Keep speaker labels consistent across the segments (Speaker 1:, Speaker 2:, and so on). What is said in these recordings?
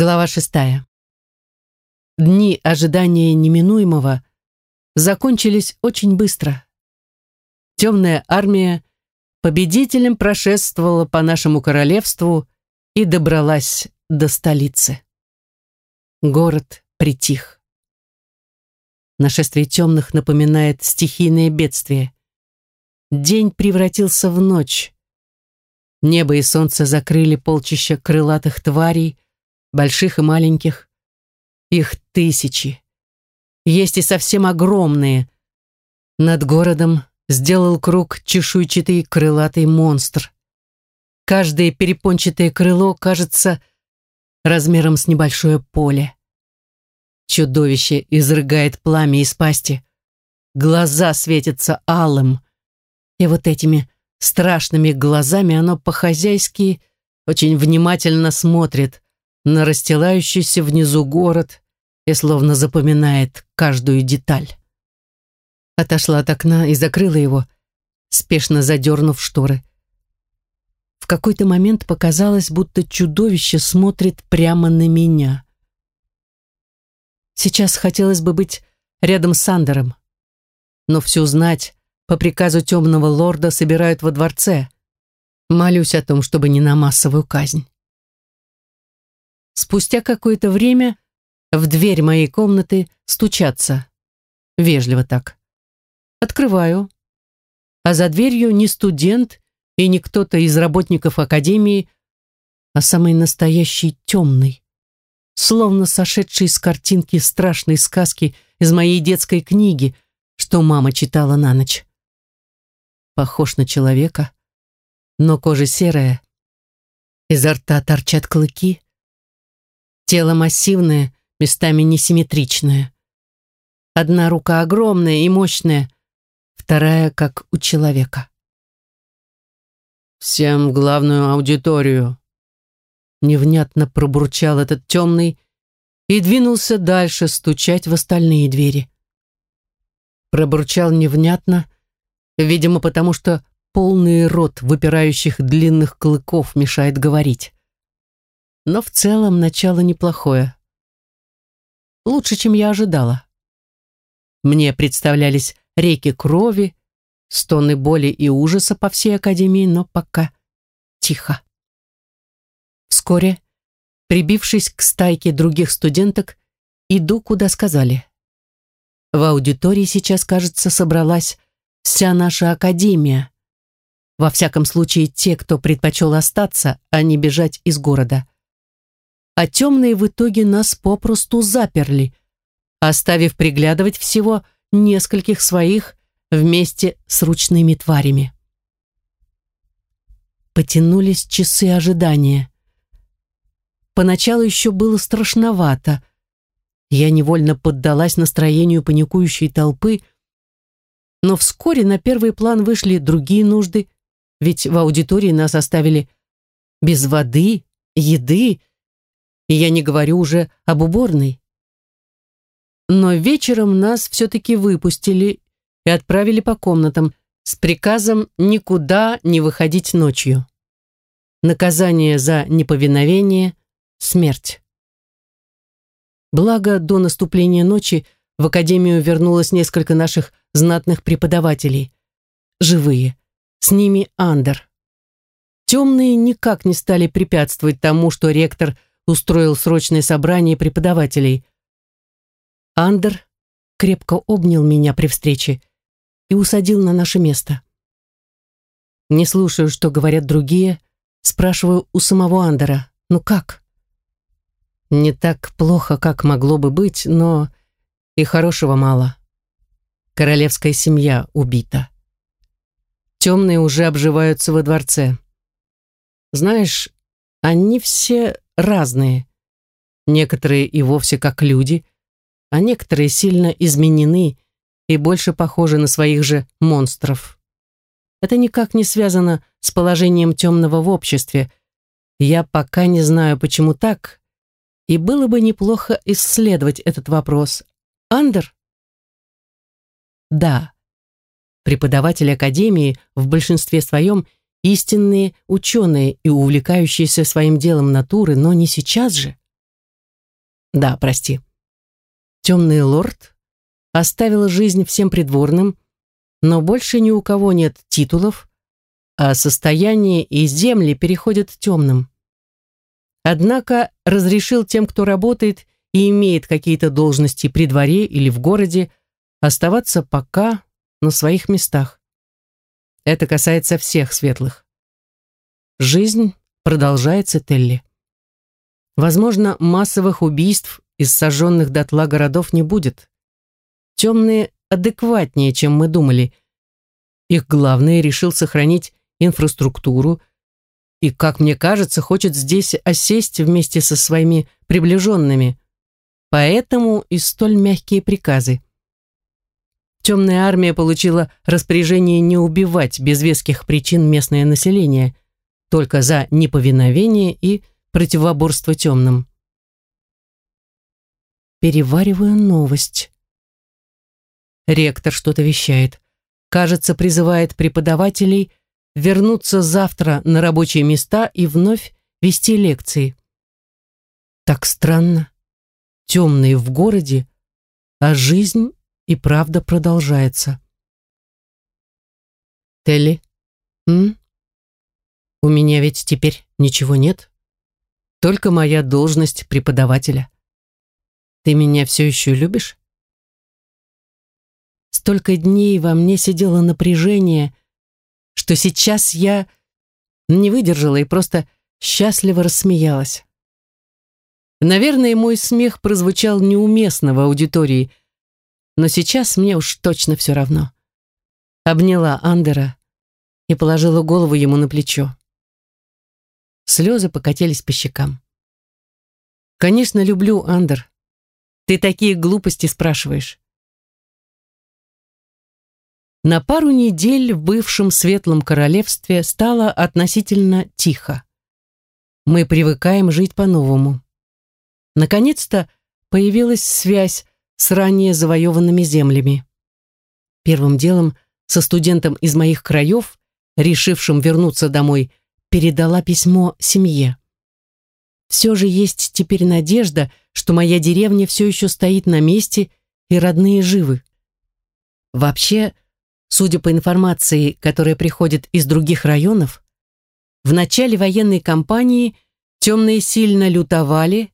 Speaker 1: Глава шестая. Дни ожидания неминуемого закончились очень быстро. Темная армия победителем прошествовала по нашему королевству и добралась до столицы. Город притих. Нашествие темных напоминает стихийное бедствие. День превратился в ночь. Небо и солнце закрыли полчища крылатых тварей, больших и маленьких. Их тысячи. Есть и совсем огромные. Над городом сделал круг чешуйчатый крылатый монстр. Каждое перепончатое крыло кажется размером с небольшое поле. Чудовище изрыгает пламя из пасти. Глаза светятся алым. И вот этими страшными глазами оно по-хозяйски очень внимательно смотрит на расстилающийся внизу город и словно запоминает каждую деталь. Отошла от окна и закрыла его, спешно задернув шторы. В какой-то момент показалось, будто чудовище смотрит прямо на меня. Сейчас хотелось бы быть рядом с Сандером, но все знать по приказу темного лорда собирают во дворце. Молюсь о том, чтобы не на массовую казнь. Спустя какое-то время в дверь моей комнаты стучатся. Вежливо так. Открываю. А за дверью не студент и не кто-то из работников академии, а самый настоящий темный. Словно сошедший с картинки страшной сказки из моей детской книги, что мама читала на ночь. Похож на человека, но кожа серая. Изо рта торчат клыки, Тело массивное, местами несимметричное. Одна рука огромная и мощная, вторая как у человека.
Speaker 2: «Всем главную аудиторию!»
Speaker 1: Невнятно пробурчал этот темный и двинулся дальше стучать в остальные двери. Пробурчал невнятно, видимо, потому что полный рот выпирающих длинных клыков мешает говорить но в целом начало неплохое. Лучше, чем я ожидала. Мне представлялись реки крови, стоны боли и ужаса по всей академии, но пока тихо. Вскоре, прибившись к стайке других студенток, иду, куда сказали. В аудитории сейчас, кажется, собралась вся наша академия. Во всяком случае, те, кто предпочел остаться, а не бежать из города а темные в итоге нас попросту заперли, оставив приглядывать всего нескольких своих вместе с ручными тварями. Потянулись часы ожидания. Поначалу еще было страшновато. Я невольно поддалась настроению паникующей толпы, но вскоре на первый план вышли другие нужды, ведь в аудитории нас оставили без воды, еды и я не говорю уже об уборной. Но вечером нас все-таки выпустили и отправили по комнатам с приказом никуда не выходить ночью. Наказание за неповиновение – смерть. Благо, до наступления ночи в академию вернулось несколько наших знатных преподавателей. Живые. С ними Андер. Темные никак не стали препятствовать тому, что ректор – устроил срочное собрание преподавателей. Андер крепко обнял меня при встрече и усадил на наше место. Не слушаю, что говорят другие, спрашиваю у самого Андера, ну как? Не так плохо, как могло бы быть, но и хорошего мало. Королевская семья убита. Темные уже обживаются во дворце. Знаешь, они все разные. Некоторые и вовсе как люди, а некоторые сильно изменены и больше похожи на своих же монстров. Это никак не связано с положением темного в обществе. Я пока не знаю, почему так, и было бы неплохо исследовать этот вопрос. Андер? Да. Преподаватели Академии в большинстве своем – истинные ученые и увлекающиеся своим делом натуры, но не сейчас же. Да, прости. Темный лорд оставил жизнь всем придворным, но больше ни у кого нет титулов, а состояние и земли переходят темным. Однако разрешил тем, кто работает и имеет какие-то должности при дворе или в городе, оставаться пока на своих местах. Это касается всех светлых. Жизнь продолжается, Телли. Возможно, массовых убийств из сожженных дотла городов не будет. Темные адекватнее, чем мы думали. Их главный решил сохранить инфраструктуру и, как мне кажется, хочет здесь осесть вместе со своими приближенными. Поэтому и столь мягкие приказы. Темная армия получила распоряжение не убивать без веских причин местное население, только за неповиновение и противоборство темным. Перевариваю новость. Ректор что-то вещает. Кажется, призывает преподавателей вернуться завтра на рабочие места и вновь вести лекции. Так странно. Темные в городе, а жизнь и правда продолжается. Телли, м? У меня ведь теперь ничего нет. Только моя должность преподавателя. Ты меня все еще любишь? Столько дней во мне сидело напряжение, что сейчас я не выдержала и просто счастливо рассмеялась. Наверное, мой смех прозвучал неуместно в аудитории, но сейчас мне уж точно все равно. Обняла Андера и положила голову ему на плечо. Слезы покатились по щекам. «Конечно, люблю, Андер. Ты такие глупости спрашиваешь. На пару недель в бывшем Светлом Королевстве стало относительно тихо. Мы привыкаем жить по-новому. Наконец-то появилась связь с ранее завоеванными землями. Первым делом со студентом из моих краев, решившим вернуться домой, передала письмо семье. Все же есть теперь надежда, что моя деревня все еще стоит на месте и родные живы. Вообще, Судя по информации, которая приходит из других районов, в начале военной кампании темные сильно лютовали,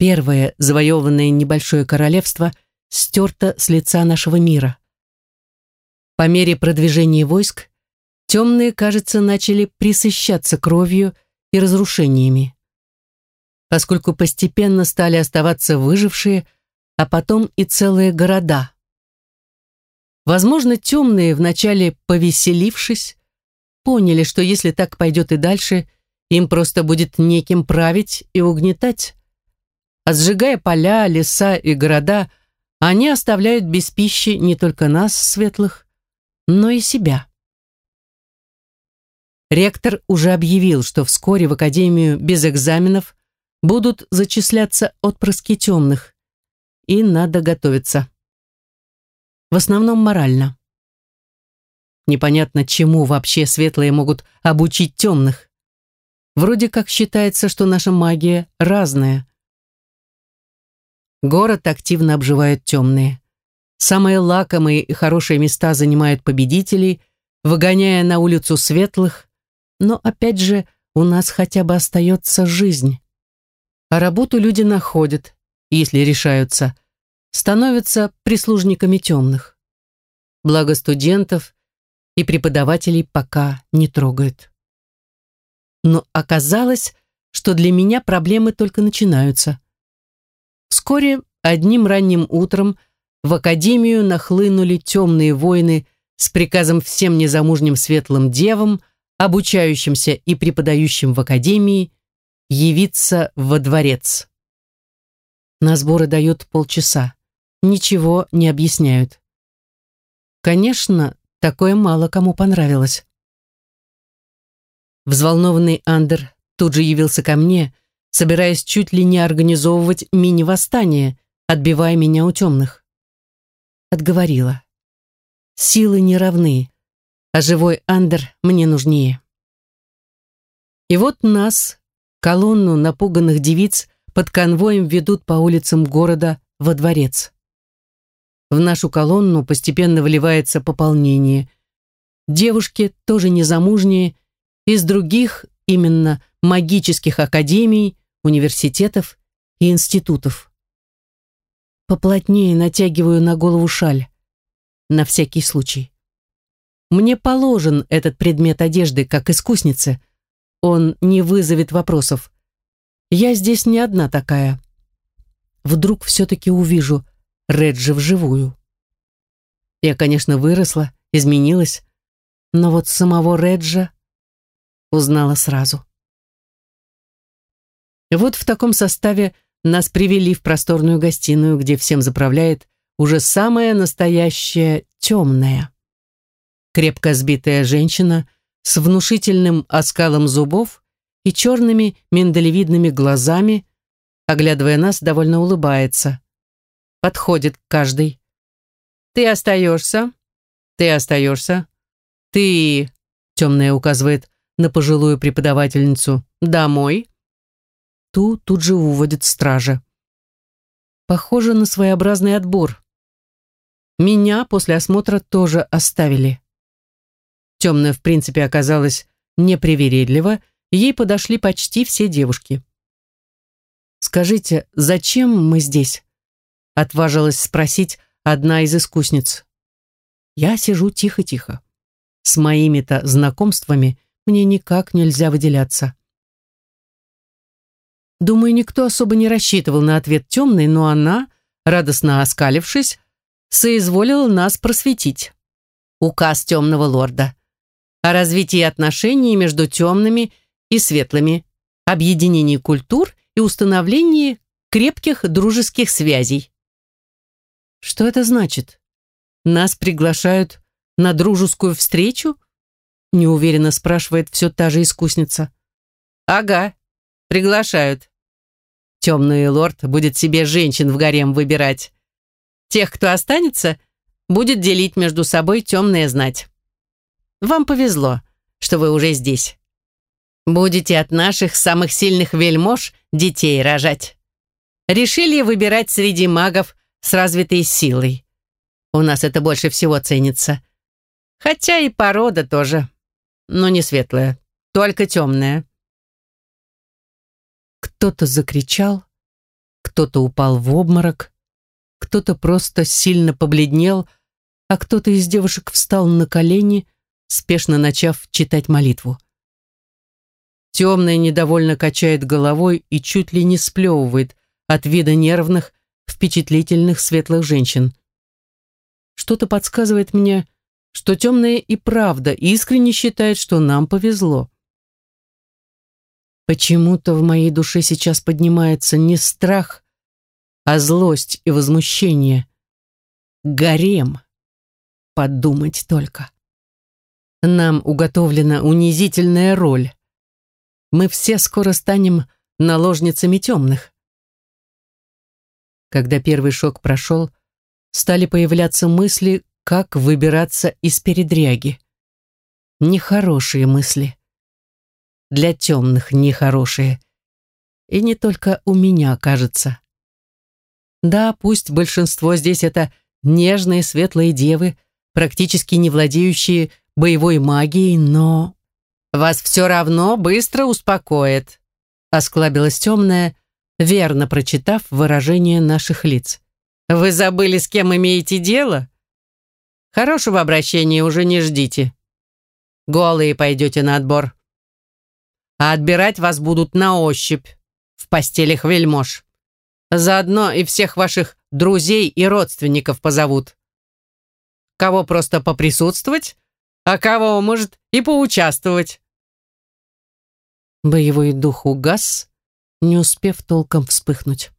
Speaker 1: первое завоеванное небольшое королевство стерто с лица нашего мира. По мере продвижения войск, темные, кажется, начали присыщаться кровью и разрушениями. Поскольку постепенно стали оставаться выжившие, а потом и целые города, Возможно, темные, вначале повеселившись, поняли, что если так пойдет и дальше, им просто будет неким править и угнетать. А сжигая поля, леса и города, они оставляют без пищи не только нас, светлых, но и себя. Ректор уже объявил, что вскоре в Академию без экзаменов будут зачисляться отпрыски темных, и надо готовиться в основном морально. Непонятно, чему вообще светлые могут обучить темных. Вроде как считается, что наша магия разная. Город активно обживают темные. Самые лакомые и хорошие места занимают победителей, выгоняя на улицу светлых, но опять же у нас хотя бы остается жизнь. А работу люди находят, если решаются – становятся прислужниками темных. Благо студентов и преподавателей пока не трогают. Но оказалось, что для меня проблемы только начинаются. Вскоре, одним ранним утром, в академию нахлынули темные воины с приказом всем незамужним светлым девам, обучающимся и преподающим в академии, явиться во дворец. На сборы дают полчаса ничего не объясняют. Конечно, такое мало кому понравилось. Взволнованный Андер тут же явился ко мне, собираясь чуть ли не организовывать мини-восстание, отбивая меня у темных. Отговорила. Силы не равны, а живой Андер мне нужнее. И вот нас, колонну напуганных девиц, под конвоем ведут по улицам города во дворец. В нашу колонну постепенно выливается пополнение. Девушки, тоже незамужние, из других, именно магических академий, университетов и институтов. Поплотнее натягиваю на голову шаль. На всякий случай. Мне положен этот предмет одежды, как искуснице. Он не вызовет вопросов. Я здесь не одна такая. Вдруг все-таки увижу Реджи вживую. Я, конечно, выросла, изменилась, но вот самого Реджа узнала сразу. Вот в таком составе нас привели в просторную гостиную, где всем заправляет уже самая настоящая темная. Крепко сбитая женщина с внушительным оскалом зубов и черными миндалевидными глазами, оглядывая нас, довольно улыбается. Подходит к каждой. «Ты остаешься? Ты остаешься? Ты...» Темная указывает на пожилую преподавательницу. «Домой?» Ту тут же уводит стража. Похоже на своеобразный отбор. Меня после осмотра тоже оставили. Темная, в принципе, оказалась непривередлива, ей подошли почти все девушки. «Скажите, зачем мы здесь?» отважилась спросить одна из искусниц. Я сижу тихо-тихо. С моими-то знакомствами мне никак нельзя выделяться. Думаю, никто особо не рассчитывал на ответ темный, но она, радостно оскалившись, соизволила нас просветить. Указ темного лорда о развитии отношений между темными и светлыми, объединении культур и установлении крепких дружеских связей. Что это значит? Нас приглашают на дружескую встречу? Неуверенно спрашивает все та же искусница. Ага, приглашают. Темный лорд будет себе женщин в гарем выбирать. Тех, кто останется, будет делить между собой темная знать. Вам повезло, что вы уже здесь. Будете от наших самых сильных вельмож детей рожать. Решили выбирать среди магов с развитой силой. У нас это больше всего ценится. Хотя и порода тоже, но не светлая, только темная. Кто-то закричал, кто-то упал в обморок, кто-то просто сильно побледнел, а кто-то из девушек встал на колени, спешно начав читать молитву. Темная недовольно качает головой и чуть ли не сплевывает от вида нервных, впечатлительных светлых женщин. Что-то подсказывает мне, что темная и правда искренне считает, что нам повезло. Почему-то в моей душе сейчас поднимается не страх, а злость и возмущение. Гарем. Подумать только. Нам уготовлена унизительная роль. Мы все скоро станем наложницами темных. Когда первый шок прошел, стали появляться мысли, как выбираться из передряги. Нехорошие мысли для темных нехорошие. И не только у меня, кажется. Да, пусть большинство здесь это нежные светлые девы, практически не владеющие боевой магией, но... «Вас все равно быстро успокоит», — осклабилась темная, верно прочитав выражение наших лиц. «Вы забыли, с кем имеете дело? Хорошего обращения уже не ждите. Голые пойдете на отбор а отбирать вас будут на ощупь в постелях вельмож. Заодно и всех ваших друзей и родственников позовут. Кого просто поприсутствовать, а кого, может, и поучаствовать. Боевой дух угас, не успев толком вспыхнуть.